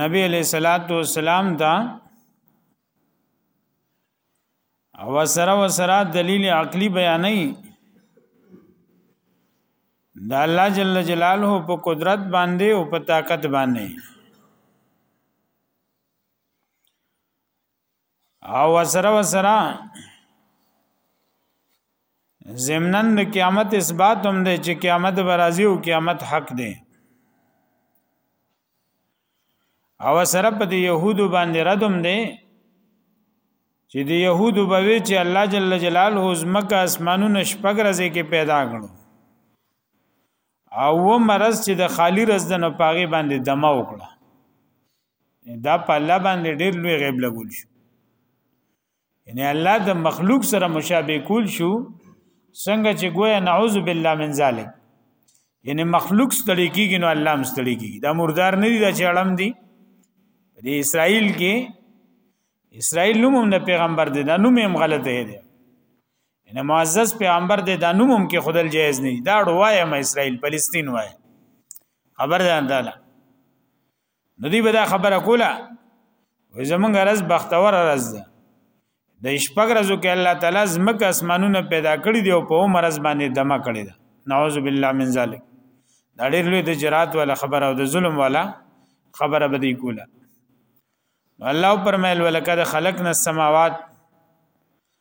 نبی علیہ الصلات والسلام دا او سره و سره دلیل عقلی بیانې د الله جل جلاله په قدرت باندې او په طاقت باندې او وسره وسره زمنن د قیامت اثبات هم دی چې قیامت برازي او قیامت حق دی او سره په يهودو باندې ردم دی چې د يهودو به وی چې الله جل جلاله زمکه اسمانونه شپږ ورځې کې پیدا کړو او و مرز چې د خالی رز د نه پاغي باندې دمه وکړه دا په الله باندې ډېر لوی غیب لګول شو یعنی الله د مخلوق سره مشابه کول شو څنګه چې ګویا نعوذ بالله من ذلک یعنی مخلوق ستړي کیږي نو الله هم ستړي کیږي دا مردار نه دي دا چې اړم دي د اسرائیل کې اسرائیل نوم هم د پیغمبر دی دا نوم هم غلطه دی ان معزز پیغمبر د دانو مم کې خدل جایز نه دا ډوای ما اسرائیل فلسطین وای خبر ده انداله نو دی به دا خبره کوله وې زمونږ رز بختور رز ده د شپږ رزو کې الله تعالی زمکه اسمانونه پیدا کړی دی او په عمر از باندې دمه کړی ده نعوذ بالله من ذلک دا ډېر لوی د جرات ولا خبره او د ظلم ولا خبره بدی کوله الله پرمایل ولکد خلقنا السماوات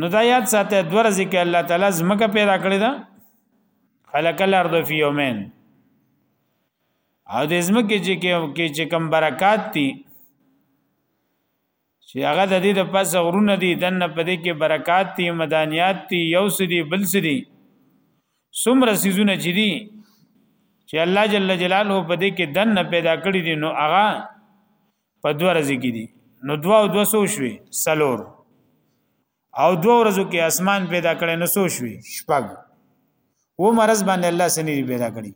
نو دا یاد ساته دوه ورځې کې الله تعالی زمکه پیدا کړې ده خلق الارض فی یومین او د زمکه چې کې چې کم برکات دي چې هغه د دې د پس غرونه دي دنه پدې کې برکات دي مدانیات دي یو سدي بل سدي سمره سيزونه چې دي چې الله جل جلاله پدې کې دنه پیدا کړی دي نو هغه په دوه ورځې کې دي نو دوا او دو سو شوي سلور او دو ورځو کې اسمان پیدا کړي نو سو شوي شپږ و مرز باندې الله سني پیدا کړي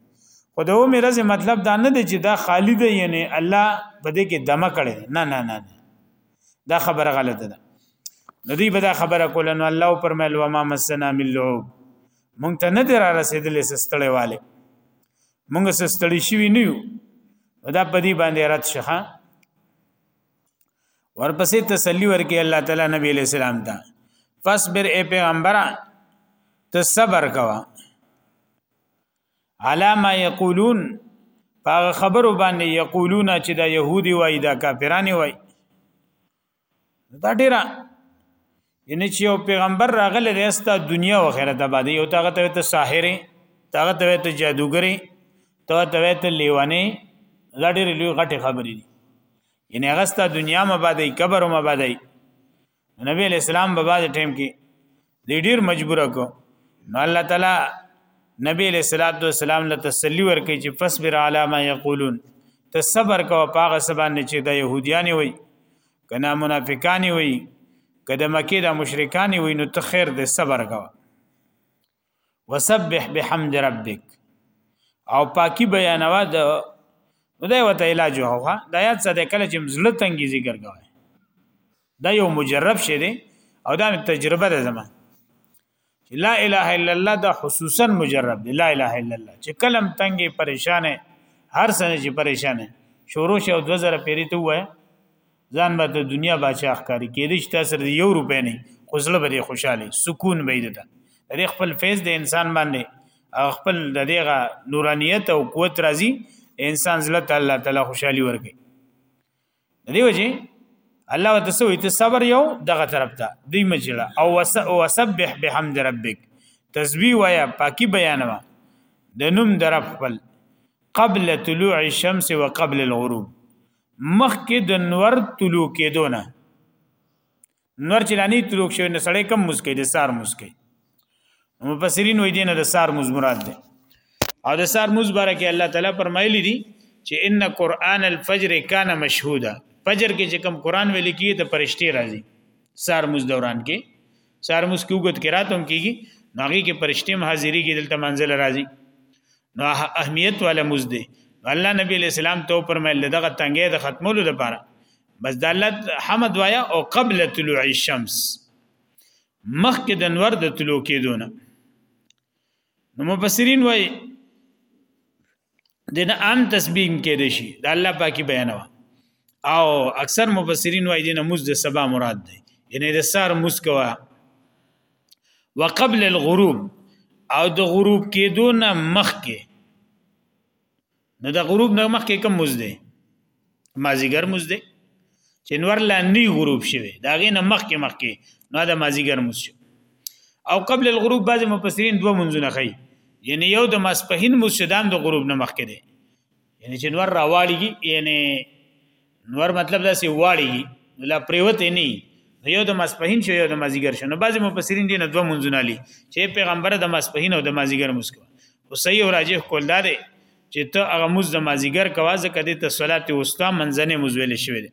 خو د و مرز مطلب دا نه دی چې دا خالی دی یعنی الله په دې کې دمه کړي نه نه نه دا خبره غلطه ده نو دی به دا خبره کوله نو الله پرمل و ما مسنا من لعوب مونږ ته نه دی را رسیدلې سستړې والے موږ څه ستړي شوی نه یو دا په دې باندې رات شخه ورپسې تسلی ورکې الله تعالی نبی علیہ السلام ته فصبر اے پیغمبره ته صبر کوا علامه یقولون هغه خبرو باندې یقولون چې دا يهودي وای دا کافرانی وای دا ډیره ینه چې یو پیغمبر راغلی دی ستا دنیا او آخرت آباد یو تاغه ته ته ساحر تاغه ته ته جادوګری ته ته ته لیوانی دا ډېر لوی غټه خبرې دي ینه هغه ستا دنیا مبادی قبر مبادی نبی اسلام بابا د ټیم کې دی ډیر مجبور کو نو الله تعالی نبی علیہ الصلوۃ والسلام له تسلی ورکړي چې فصبر علی ما یقولون ته صبر کوه پاغه سبان چې د يهوديان وي کنا منافقان وي کده مکه د مشرکان وي نو ته خیر دې صبر کوه وسبح بحمد ربک او پاکي بیانوا د خدای وته علاج هوغه د آیات سره کله چې مزله تنګي ذکر کوي دا یو مجرب شی دی او دا تجربه ده زموږ چې لا اله الا الله دا خصوصا مجرب دی لا اله الا الله چې کلم تنګي پریشانه هر سنه چې پریشانه شروع شو 2000 پیری ته وای ځان به د دنیا بادشاہ ښکاری کېدی چې تاسو د یو روپې نه خوشاله به خوشاله سکون به دې ده د خپل فیض د انسان باندې خپل د دغه نورانیت او قوت راځي انسان زله تعالی تعالی خوشحالي ورکړي دی وجه الله وتسوي ته صبر یو دغه طرف ته دی مجله او وسبح بحمد ربک تسبیح وایا پاکي بیانوا د نوم در خپل قبل طلوع الشمس وقبل الغروب مخکې د نور طلوع کېدونه نور چې لانی تلوک شوی نه سړی کم مسکی د سار مسکی مفسرین وې دینه د سار مز مراد ده او د سار مز بارکه الله تعالی فرمایلی دي چې ان قران الفجر کان مشهودا فجر کې چې کوم قران ویل کیږي ته پرشتي راځي سار مز دوران کې سار مز کې وګت کې راتم کیږي ناغي کې پرشتي حاضری کې دلته منزل راځي نو اهمیت ولا مز دی الله نبی علیہ السلام ته فرمایل دغه تنګې د ختمولو لپاره بس د الله حمد وایا او قبل طلوع الشمس مخکې د نور د طلوع کېدونه نو مفسرین وای د نه عام تسبیح کې دي شي د الله پاکي بیانوا او اکثر مفسرین وای دي نه مز د سبا مراد دی یعنی د سار مز کوا وقبل الغروب او د غروب کېدو نه مخکې نو د غروب نه مخکې کوم مزده مازیګر مزده چې نور لاندې غروب شوی دا غې نه مخکې مخکې نو دا مازیګر مزده او قبل الغروب بعض مفسرین دوه منځونه خي یعنی یو د ماسپهین مزدان د غروب نه مخکې دی یعنی چې نور راواړي یعنی نور مطلب دا سی واړي لا پریوت نه یو د مسپهین شو یو د مازیګر شو نو بعضی مفسرین دي نه دوه منځونه لي چې پیغمبر د مسپهین او د مازیګر مسکو او صحیح او راجح کول دا دی چې ته هغه موز د مازیګر کوا ځکه د صلات وستا منځنه مزول شوی دی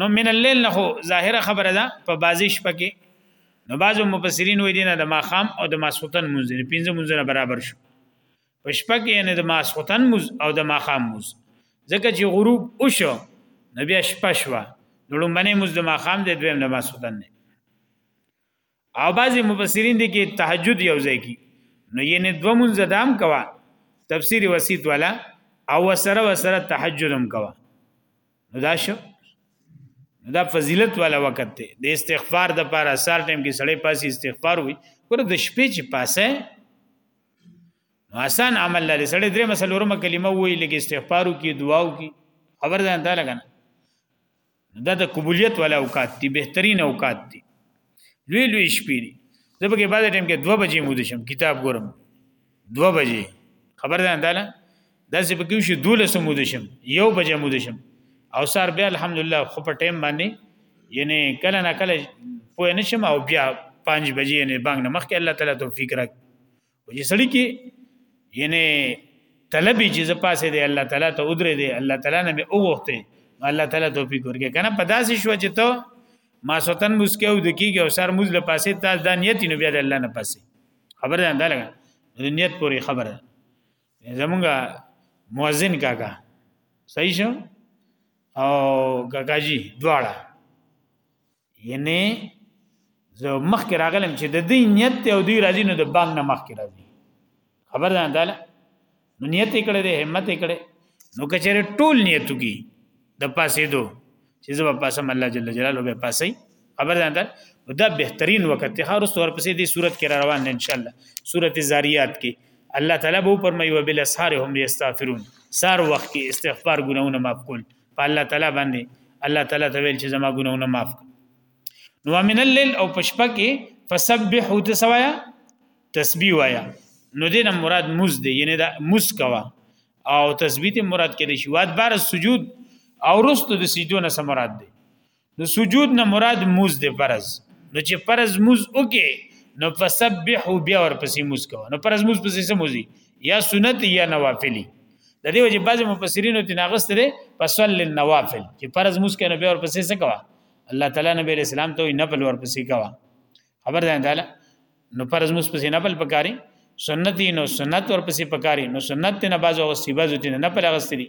نو من الليل نه خو ظاهره خبره ده په بازي شپه کې نو بعضو مفسرین وې دي نه د ماخام او د ماسوتن مونږ دي پنځه مونږ برابر شو په شپه کې نه د ماسوتن مونږ او د ماخام مونږ ځکه چې غروب وشو نو بیا شپه شوه نو لومبنه مونږ د ماخام د دویم د ماسوتن نه او بعضی مفسرین دي کې تهجد یو ځای کی نو یعنی دو مونږ دام کوا تفسیر وسیط والا او وسره وسره تهجدم کوا نو دا شو دا فضیلت والا وخت دی د استغفار د پاره سار ټیم کې سړی پاسي استغفار وي ګوره د شپې چې پاسه آسان عمل لري سړی درې مسلورمه کلمه وایي لکه استغفارو کې دعاو کې خبر ځان ته لګنه دا د قبولیت ولا اوقات دي بهترین اوقات دي لوی لوی شپې دي زه به کې بعد ټیم کې 2 بجې مو دشم کتاب ګورم 2 بجې خبر ده انداله دا چې پکې شي 12 مو دشم 1 بجې مو دشم او سار بیا الحمدلله خو په ټیم باندې یعنی کله نه کله پوه نشم او بیا 5 بجې نه بانګ نه مخکې الله تعالی توفیق راکړي او چې سړی کې یعنی طلب چې ز پاسه دی الله تعالی ته ودرې دی الله تعالی نه او وخته الله تعالی توفیق ورکړي کنه په داسې شو چې ته ما سوتن مسکه او دکیږي او سر موز لپاسه تاسو د نیت نو بیا د الله نه پاسه خبر ده انده لګا د نیت پوری خبره زمونږه مؤذن کاکا صحیح شو او کاکا جی دواړه یعنی زه مخکې راغلم چې د دې نیت او دوی راځي نو د بانګ نه مخکې راځي خبر ده تعالی نو نیت کړه دې همت کړه نو کچره ټول نیتو کی د پاسې دو چې زه په پاسه الله جل جلاله به پاسې خبر ده تعالی دا بهترین وخت ته هر څور پسې دې صورت کې را روان ان شاء الله سورۃ زاریات کې الله تعالی به فرمایي وبالاسحار هم یستغفرون سار وخت کې استغفار ګناونه معاف کول په الله تعالی باندې الله تعالی ته ویل چې زما ګناونه معاف کړه نو من الليل او پشپه کې فسبح او تسوایا تسبیح وایا نو دې مراد مز دی یعنی دا مز کوا او تسبیح ته مراد کړي شو ادبار سجود او رست د سجدو نه مراد دی نو سجود نه مراد موز دی فرض نو چې فرض موز وکي نو فسبح بیا ور پسې موز کوه نو فرض موز پسې سم موزي یا سنت یا نوافلی د دې وجه بعض مفسرین ته ناغست لري فصل النوافل چې فرض موز کنه بیا ور پسې څه کوه الله تعالی نبی رسول الله ته نه بل ور پسې کوه خبر ده تعالی نو فرض موز پسې نه بل پکاري سنت نو سنت ور پسې پکاري نو سنت نه بعض او غصيبه زوتي نه پر غستري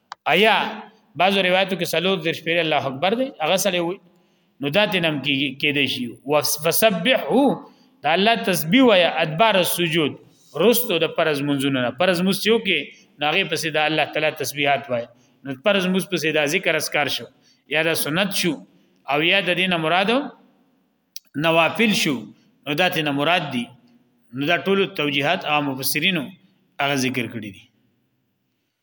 ایا بعضو روایتو کې سلور درش پیر الله اکبر دی هغه سره وي نو دا تنم کې کې دی شي وسبحه دا الله تسبیح وای ادبار السجود رستو د پرز منځونه نه پرز مسیو کې ناغه پسې دا الله تعالی تسبیحات وای نو پرز مس پسې دا ذکر اسکار شو یا دا سنت شو او یا د دینه مرادو نوافل شو نو دا تنه مراد دي نو دا ټول توجیهات عام مفسرینو هغه ذکر کړی دي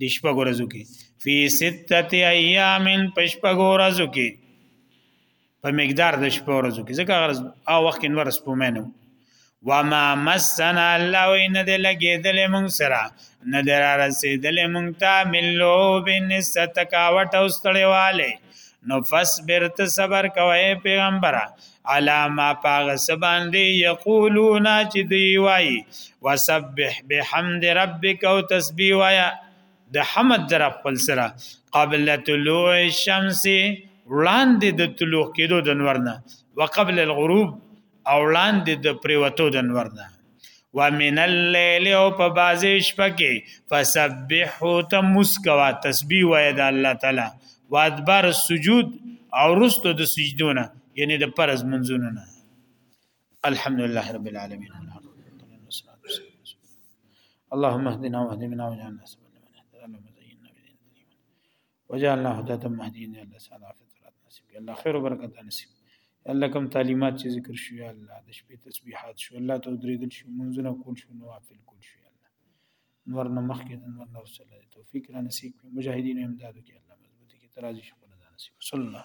د شپږ ورځو کې فی سته ایام په شپږ ورځو کې په مقدار د شپږ ورځو کې ځکه غرض او وخت کې نور سپومه نه وما مسنا الله ان د لګیدل مون سره نه در رسیدل مون ته ملو بن ستکاوټ او ستړیواله نو فصبر ته صبر کوي پیغمبره علاما پاغ سبان دی یقولون چې دی وای وسبح بحمد ربک او تسبیح وایا د حمد در خپل سره قبل طلوع الشمس وړاندې د طلوع کېدو د نور نه وقبل الغروب او وړاندې د پریوتو د نور نه ومن الليل او په بازي شپه کې فسبحو ته مسکوا تسبیح وای د الله تعالی وادبر سجود او رستو د سجدونه یعنی د فرض منځونه نه الحمدلله رب العالمین اللهم اهدنا واهدنا واجعلنا سبحانه اللهم زينا بدين وجعلنا هداة مهديين يا الله سالا فطرت نصیب کړي الله خیر او برکت نصیب الله کوم تعلیمات چې ذکر شو یا الله د شپې تسبیحات شو الله ته درېدل شو منځونه کول شو نوافل کول شو یا الله نور نه مخکې د نور نه وسله توفیق را نصیب کړي مجاهدین امداد وکړي الله مضبوطی کې ترازی شو نه نصیب صلی الله